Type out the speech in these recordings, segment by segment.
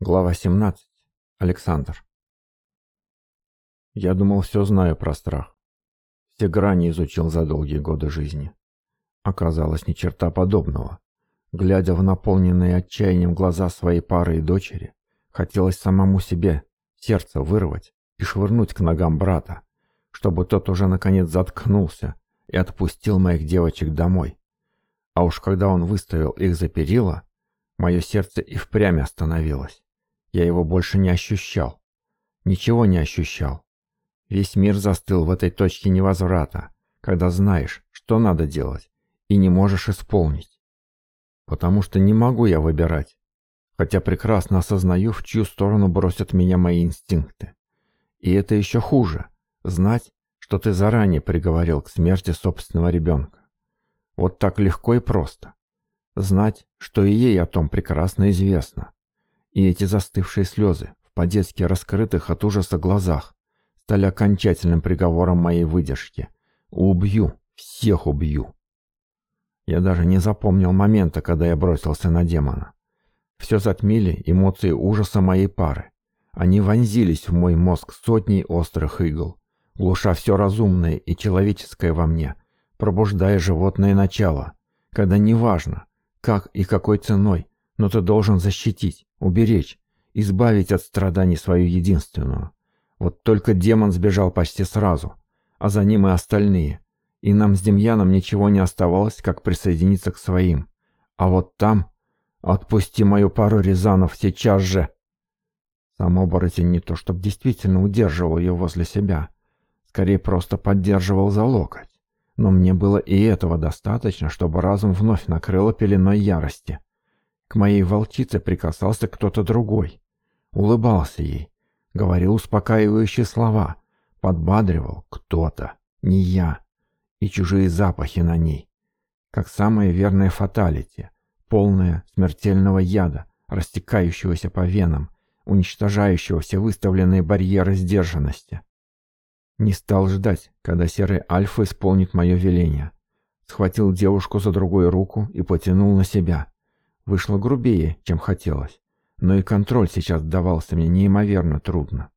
Глава 17. Александр. Я думал, все знаю про страх. Все грани изучил за долгие годы жизни. Оказалось, ни черта подобного. Глядя в наполненные отчаянием глаза своей пары и дочери, хотелось самому себе сердце вырвать и швырнуть к ногам брата, чтобы тот уже наконец заткнулся и отпустил моих девочек домой. А уж когда он выставил их за перила, мое сердце и впрямь остановилось. Я его больше не ощущал. Ничего не ощущал. Весь мир застыл в этой точке невозврата, когда знаешь, что надо делать, и не можешь исполнить. Потому что не могу я выбирать, хотя прекрасно осознаю, в чью сторону бросят меня мои инстинкты. И это еще хуже – знать, что ты заранее приговорил к смерти собственного ребенка. Вот так легко и просто. Знать, что и ей о том прекрасно известно, и эти застывшие слезы в по-детски раскрытых от ужаса глазах стали окончательным приговором моей выдержки. Убью, всех убью. Я даже не запомнил момента, когда я бросился на демона. Все затмили эмоции ужаса моей пары. Они вонзились в мой мозг сотней острых игл, глуша все разумное и человеческое во мне, пробуждая животное начало, когда неважно, как и какой ценой, но ты должен защитить, уберечь, избавить от страданий свою единственную. Вот только демон сбежал почти сразу, а за ним и остальные. И нам с Демьяном ничего не оставалось, как присоединиться к своим. А вот там... Отпусти мою пару Рязанов сейчас же!» Сам оборотень не то чтобы действительно удерживал ее возле себя, скорее просто поддерживал за локоть. Но мне было и этого достаточно, чтобы разум вновь накрыло пеленой ярости. К моей волчице прикасался кто-то другой. Улыбался ей, говорил успокаивающие слова, подбадривал кто-то, не я, и чужие запахи на ней, как самое верное фаталити, полное смертельного яда, растекающегося по венам, уничтожающего все выставленные барьеры сдержанности. Не стал ждать, когда серый альфа исполнит мое веление. Схватил девушку за другую руку и потянул на себя. Вышло грубее, чем хотелось, но и контроль сейчас давался мне неимоверно трудно.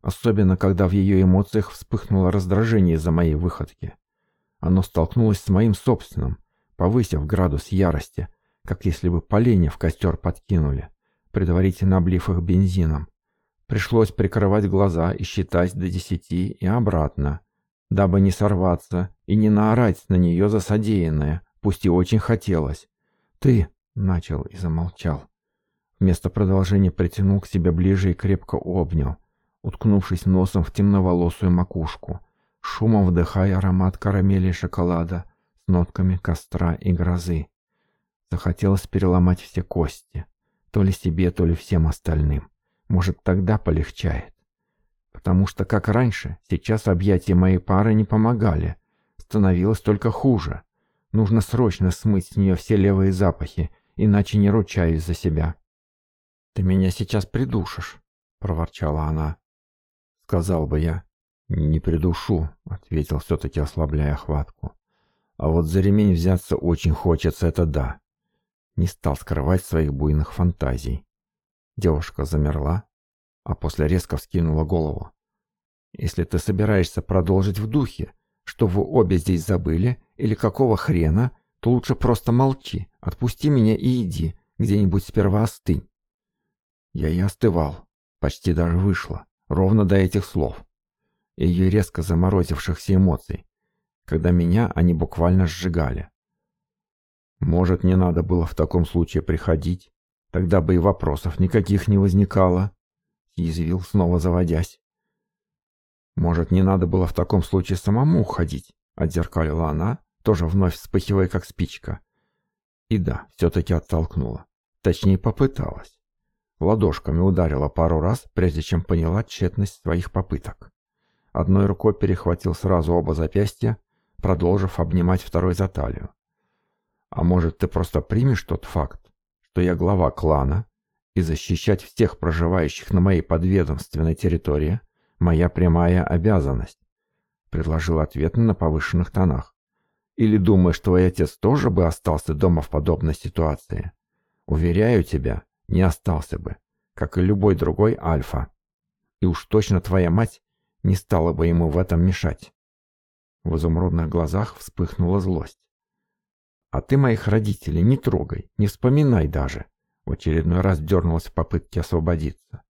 Особенно, когда в ее эмоциях вспыхнуло раздражение за моей выходки. Оно столкнулось с моим собственным, повысив градус ярости, как если бы поленья в костер подкинули, предварительно облив их бензином. Пришлось прикрывать глаза и считать до десяти и обратно, дабы не сорваться и не наорать на нее за содеянное, пусть и очень хотелось. «Ты! начал и замолчал. Вместо продолжения притянул к себе ближе и крепко обнял, уткнувшись носом в темноволосую макушку, шумом вдыхая аромат карамели и шоколада с нотками костра и грозы. Захотелось переломать все кости, то ли себе, то ли всем остальным. Может, тогда полегчает. Потому что, как раньше, сейчас объятия моей пары не помогали. Становилось только хуже. Нужно срочно смыть с нее все левые запахи иначе не ручаюсь за себя». «Ты меня сейчас придушишь», — проворчала она. Сказал бы я. «Не придушу», — ответил все-таки, ослабляя хватку. «А вот за ремень взяться очень хочется, это да». Не стал скрывать своих буйных фантазий. Девушка замерла, а после резко вскинула голову. «Если ты собираешься продолжить в духе, что вы обе здесь забыли, или какого хрена, то лучше просто молчи, отпусти меня и иди, где-нибудь сперва остынь». Я и остывал, почти даже вышло, ровно до этих слов. И ее резко заморозившихся эмоций, когда меня они буквально сжигали. Может, не надо было в таком случае приходить? Тогда бы и вопросов никаких не возникало. Язвил, снова заводясь. Может, не надо было в таком случае самому уходить? Отзеркалила она, тоже вновь вспыхивая, как спичка. И да, все-таки оттолкнула. Точнее, попыталась. Ладошками ударила пару раз, прежде чем поняла тщетность своих попыток. Одной рукой перехватил сразу оба запястья, продолжив обнимать второй за талию. «А может, ты просто примешь тот факт, что я глава клана, и защищать всех проживающих на моей подведомственной территории – моя прямая обязанность?» предложил ответ на повышенных тонах. Или думаешь, твой отец тоже бы остался дома в подобной ситуации? Уверяю тебя, не остался бы, как и любой другой Альфа. И уж точно твоя мать не стала бы ему в этом мешать. В изумрудных глазах вспыхнула злость. «А ты моих родителей не трогай, не вспоминай даже!» В очередной раз дернулась в попытке освободиться.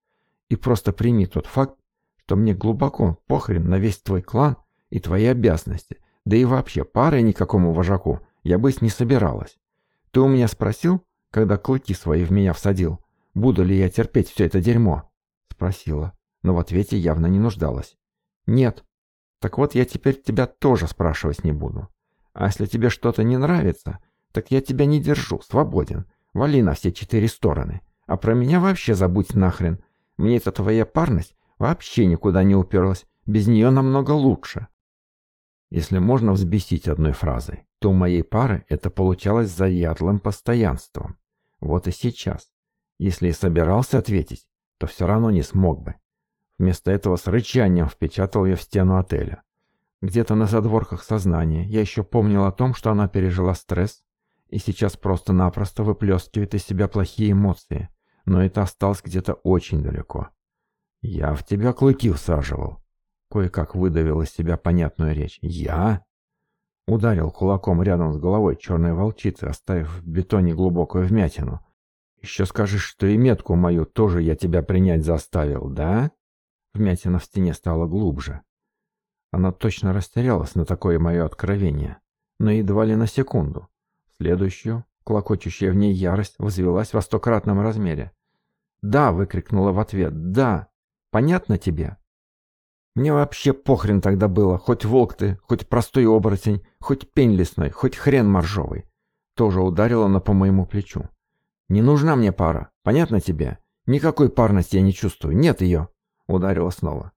«И просто прими тот факт, что мне глубоко похрен на весь твой клан и твои обязанности, да и вообще, пары никакому вожаку я быть не собиралась. Ты у меня спросил, когда клыки свои в меня всадил, буду ли я терпеть все это дерьмо? Спросила, но в ответе явно не нуждалась. Нет. Так вот я теперь тебя тоже спрашивать не буду. А если тебе что-то не нравится, так я тебя не держу, свободен. Вали на все четыре стороны. А про меня вообще забудь нахрен. Мне эта твоя парность вообще никуда не уперлась. Без нее намного лучше если можно взбесить одной фразой, то у моей пары это получалось заядлым постоянством. Вот и сейчас. Если и собирался ответить, то все равно не смог бы. Вместо этого с рычанием впечатал ее в стену отеля. Где-то на задворках сознания я еще помнил о том, что она пережила стресс и сейчас просто-напросто выплескивает из себя плохие эмоции, но это осталось где-то очень далеко. «Я в тебя клыки всаживал», Кое-как выдавил из себя понятную речь. «Я?» Ударил кулаком рядом с головой черной волчицы, оставив в бетоне глубокую вмятину. «Еще скажешь, что и метку мою тоже я тебя принять заставил, да?» Вмятина в стене стала глубже. Она точно растерялась на такое мое откровение, но едва ли на секунду. Следующую, клокочущая в ней ярость, возвелась во стократном размере. «Да!» — выкрикнула в ответ. «Да! Понятно тебе?» Мне вообще похрен тогда было, хоть волк ты, хоть простой оборотень, хоть пень лесной, хоть хрен моржовый. Тоже ударила она по моему плечу. Не нужна мне пара, понятно тебе? Никакой парности я не чувствую, нет ее. Ударила снова.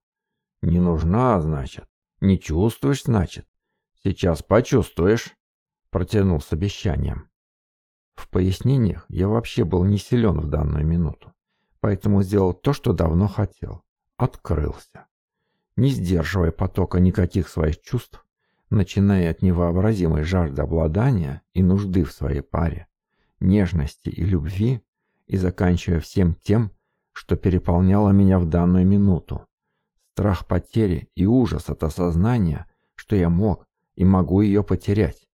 Не нужна, значит. Не чувствуешь, значит. Сейчас почувствуешь. Протянул с обещанием. В пояснениях я вообще был не силен в данную минуту, поэтому сделал то, что давно хотел. Открылся не сдерживая потока никаких своих чувств, начиная от невообразимой жажды обладания и нужды в своей паре, нежности и любви, и заканчивая всем тем, что переполняло меня в данную минуту. Страх потери и ужас от осознания, что я мог и могу ее потерять.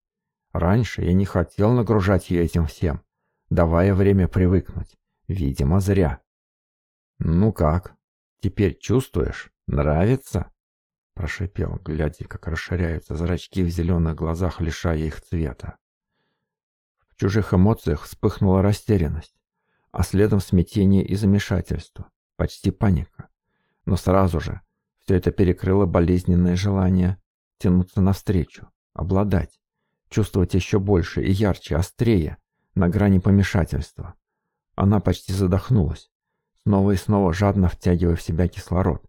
Раньше я не хотел нагружать ее этим всем, давая время привыкнуть. Видимо, зря. «Ну как? Теперь чувствуешь?» «Нравится?» — прошипел, глядя, как расширяются зрачки в зеленых глазах, лишая их цвета. В чужих эмоциях вспыхнула растерянность, а следом смятение и замешательство, почти паника. Но сразу же все это перекрыло болезненное желание тянуться навстречу, обладать, чувствовать еще больше и ярче, острее, на грани помешательства. Она почти задохнулась, снова и снова жадно втягивая в себя кислород,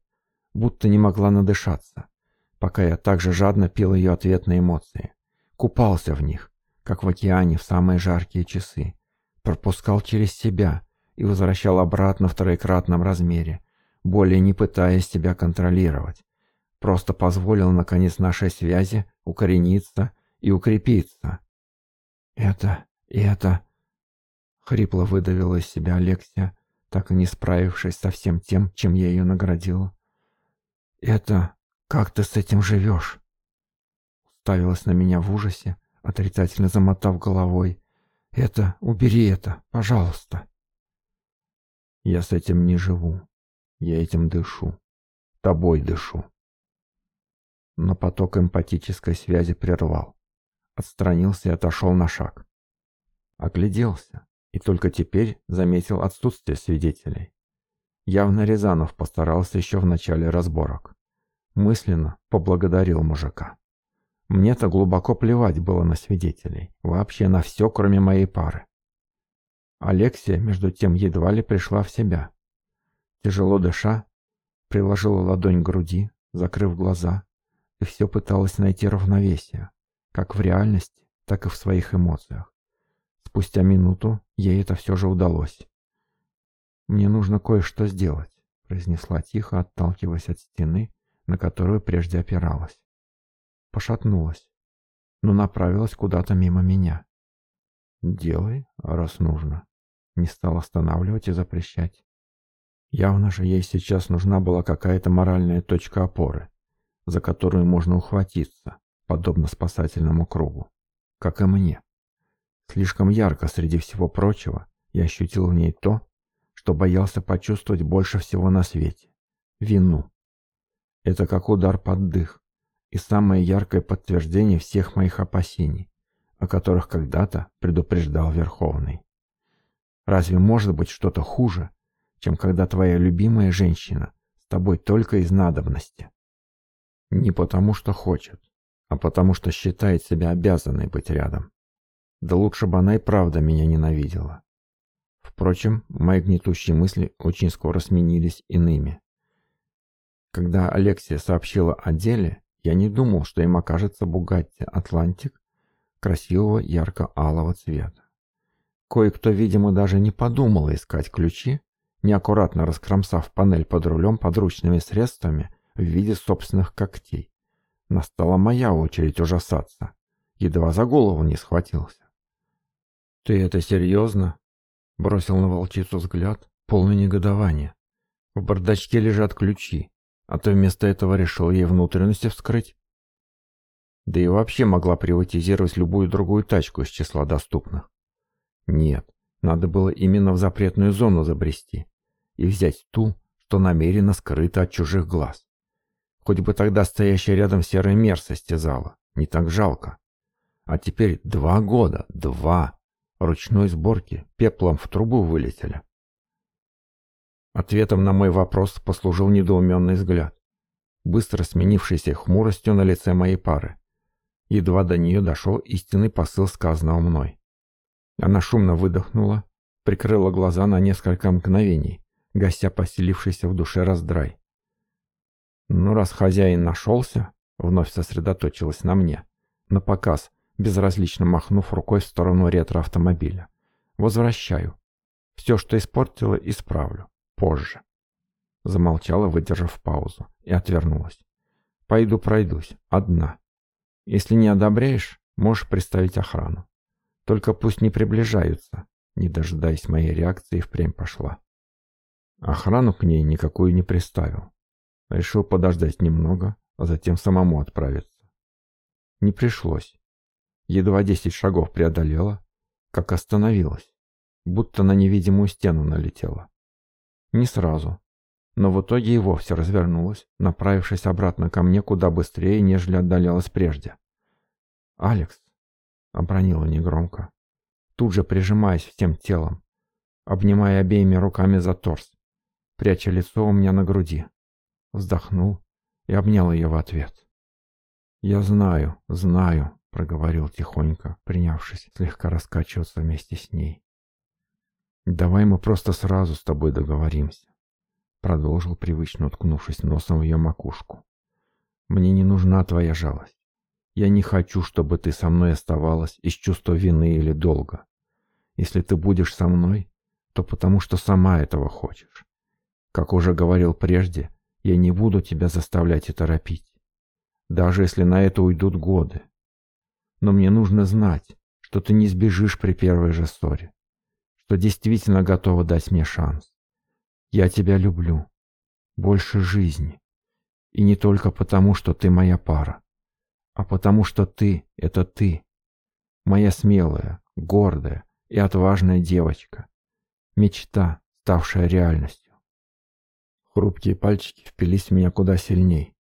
будто не могла надышаться, пока я также жадно пил ее ответные эмоции. Купался в них, как в океане в самые жаркие часы. Пропускал через себя и возвращал обратно в троекратном размере, более не пытаясь себя контролировать. Просто позволил, наконец, нашей связи укорениться и укрепиться. «Это... это...» — хрипло выдавила из себя Алексия, так и не справившись со всем тем, чем я ее наградила. «Это... как ты с этим живешь?» Уставилась на меня в ужасе, отрицательно замотав головой. «Это... убери это, пожалуйста!» «Я с этим не живу. Я этим дышу. Тобой дышу». Но поток эмпатической связи прервал. Отстранился и отошел на шаг. Огляделся и только теперь заметил отсутствие свидетелей. Явно Рязанов постарался еще в начале разборок. Мысленно поблагодарил мужика. Мне-то глубоко плевать было на свидетелей, вообще на все, кроме моей пары. Алексия, между тем, едва ли пришла в себя. Тяжело дыша, приложила ладонь к груди, закрыв глаза, и все пыталась найти равновесие, как в реальности, так и в своих эмоциях. Спустя минуту ей это все же удалось. «Мне нужно кое-что сделать», — произнесла тихо, отталкиваясь от стены, на которую прежде опиралась. Пошатнулась, но направилась куда-то мимо меня. «Делай, раз нужно», — не стал останавливать и запрещать. Явно же ей сейчас нужна была какая-то моральная точка опоры, за которую можно ухватиться, подобно спасательному кругу, как и мне. Слишком ярко среди всего прочего я ощутил в ней то, что боялся почувствовать больше всего на свете – вину. Это как удар под дых и самое яркое подтверждение всех моих опасений, о которых когда-то предупреждал Верховный. Разве может быть что-то хуже, чем когда твоя любимая женщина с тобой только из надобности? Не потому что хочет, а потому что считает себя обязанной быть рядом. Да лучше бы она и правда меня ненавидела. Впрочем, мои гнетущие мысли очень скоро сменились иными. Когда Алексия сообщила о деле, я не думал, что им окажется Бугатти Атлантик красивого ярко-алого цвета. Кое-кто, видимо, даже не подумал искать ключи, неаккуратно раскромсав панель под рулем подручными средствами в виде собственных когтей. Настала моя очередь ужасаться. Едва за голову не схватился. «Ты это серьезно?» Бросил на волчицу взгляд, полный негодования. В бардачке лежат ключи, а ты вместо этого решил ей внутренности вскрыть. Да и вообще могла приватизировать любую другую тачку из числа доступных. Нет, надо было именно в запретную зону забрести и взять ту, что намеренно скрыта от чужих глаз. Хоть бы тогда стоящая рядом серая мерзость состязала, не так жалко. А теперь два года, два ручной сборки, пеплом в трубу вылетели. Ответом на мой вопрос послужил недоуменный взгляд, быстро сменившийся хмуростью на лице моей пары. Едва до нее дошел истинный посыл сказанного мной. Она шумно выдохнула, прикрыла глаза на несколько мгновений, гася поселившийся в душе раздрай. «Ну, раз хозяин нашелся», — вновь сосредоточилась на мне, — на показ, безразлично махнув рукой в сторону ретроавтомобиля. «Возвращаю. Все, что испортила, исправлю. Позже». Замолчала, выдержав паузу, и отвернулась. «Пойду пройдусь. Одна. Если не одобряешь, можешь представить охрану. Только пусть не приближаются». Не дожидаясь моей реакции, впрямь пошла. Охрану к ней никакую не приставил. Решил подождать немного, а затем самому отправиться. Не пришлось. Едва десять шагов преодолела, как остановилась, будто на невидимую стену налетела. Не сразу, но в итоге и вовсе развернулась, направившись обратно ко мне куда быстрее, нежели отдалялась прежде. «Алекс!» — обронила негромко, тут же прижимаясь всем телом, обнимая обеими руками за торс, пряча лицо у меня на груди. Вздохнул и обнял ее в ответ. «Я знаю, знаю», проговорил тихонько, принявшись слегка раскачиваться вместе с ней. «Давай мы просто сразу с тобой договоримся», продолжил привычно, уткнувшись носом в ее макушку. «Мне не нужна твоя жалость. Я не хочу, чтобы ты со мной оставалась из чувства вины или долга. Если ты будешь со мной, то потому что сама этого хочешь. Как уже говорил прежде, я не буду тебя заставлять и торопить. Даже если на это уйдут годы но мне нужно знать, что ты не сбежишь при первой же ссоре, что действительно готова дать мне шанс. Я тебя люблю. Больше жизни. И не только потому, что ты моя пара, а потому что ты — это ты. Моя смелая, гордая и отважная девочка. Мечта, ставшая реальностью. Хрупкие пальчики впились в меня куда сильней.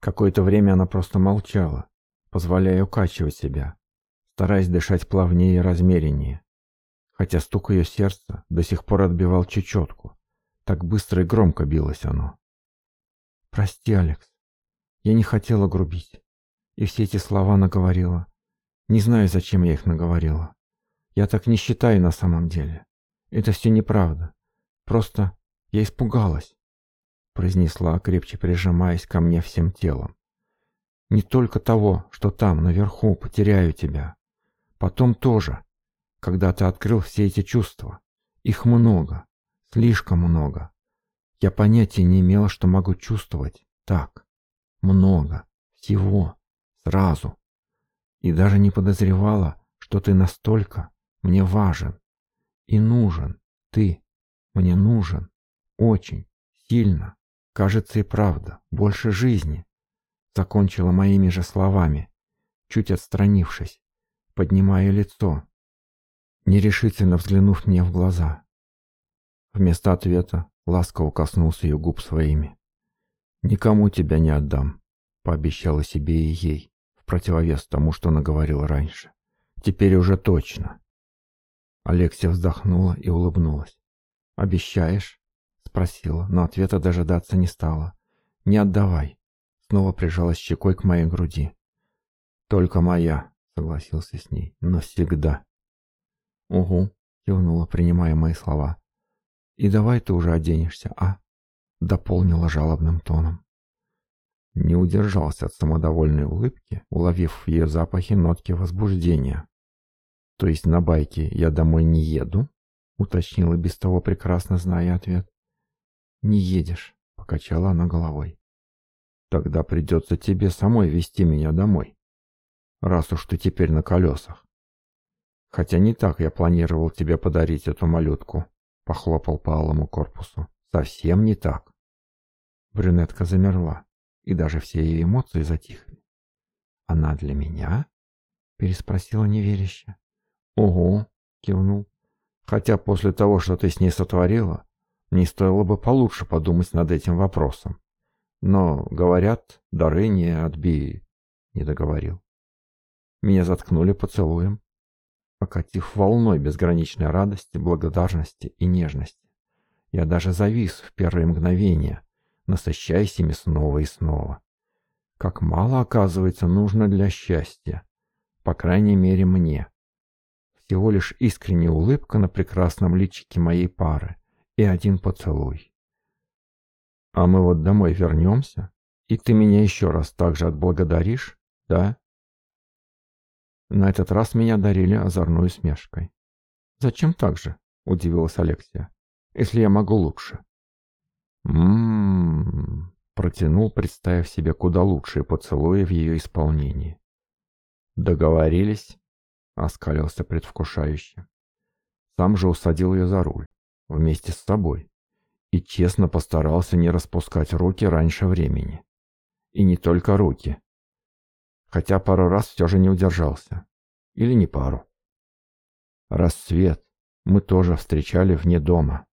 Какое-то время она просто молчала, позволяя укачивать себя, стараясь дышать плавнее и размереннее, хотя стук ее сердца до сих пор отбивал чечетку. Так быстро и громко билось оно. «Прости, Алекс, я не хотела грубить, и все эти слова наговорила. Не знаю, зачем я их наговорила. Я так не считаю на самом деле. Это все неправда. Просто я испугалась», — произнесла, крепче прижимаясь ко мне всем телом. Не только того, что там, наверху, потеряю тебя. Потом тоже, когда ты открыл все эти чувства. Их много, слишком много. Я понятия не имела, что могу чувствовать так. Много, всего, сразу. И даже не подозревала, что ты настолько мне важен. И нужен ты. Мне нужен. Очень. Сильно. Кажется и правда. Больше жизни закончила моими же словами, чуть отстранившись, поднимая лицо, нерешительно взглянув мне в глаза. Вместо ответа ласково коснулся ее губ своими. «Никому тебя не отдам», — пообещала себе и ей, в противовес тому, что она говорила раньше. «Теперь уже точно». Алексия вздохнула и улыбнулась. «Обещаешь?» — спросила, но ответа дожидаться не стала. «Не отдавай снова прижалась щекой к моей груди. «Только моя», — согласился с ней, — «навсегда». «Угу», — кивнула, принимая мои слова. «И давай ты уже оденешься, а?» — дополнила жалобным тоном. Не удержался от самодовольной улыбки, уловив в ее запахе нотки возбуждения. «То есть на байке я домой не еду?» — уточнила без того, прекрасно зная ответ. «Не едешь», — покачала она головой. Тогда придется тебе самой вести меня домой. Раз уж ты теперь на колесах. Хотя не так я планировал тебе подарить эту малютку. Похлопал по алому корпусу. Совсем не так. Брюнетка замерла, и даже все ее эмоции затихли. «Она для меня?» — переспросила неверяще. «Ого!» — кивнул. «Хотя после того, что ты с ней сотворила, не стоило бы получше подумать над этим вопросом. Но, говорят, дары не отбей, не договорил. Меня заткнули поцелуем, покатив волной безграничной радости, благодарности и нежности. Я даже завис в первые мгновения, насыщаясь ими снова и снова. Как мало, оказывается, нужно для счастья. По крайней мере, мне. Всего лишь искренняя улыбка на прекрасном личике моей пары и один поцелуй. А мы вот домой вернемся, и ты меня еще раз так же отблагодаришь, да? На этот раз меня дарили озорной смешкой. «Зачем так же?» — удивилась Алексия. «Если я могу лучше». «М-м-м», протянул, представив себе куда лучшие поцелуи в ее исполнении. «Договорились?» — оскалился предвкушающе. Сам же усадил ее за руль, вместе с собой и честно постарался не распускать руки раньше времени. И не только руки. Хотя пару раз все же не удержался. Или не пару. Рассвет мы тоже встречали вне дома.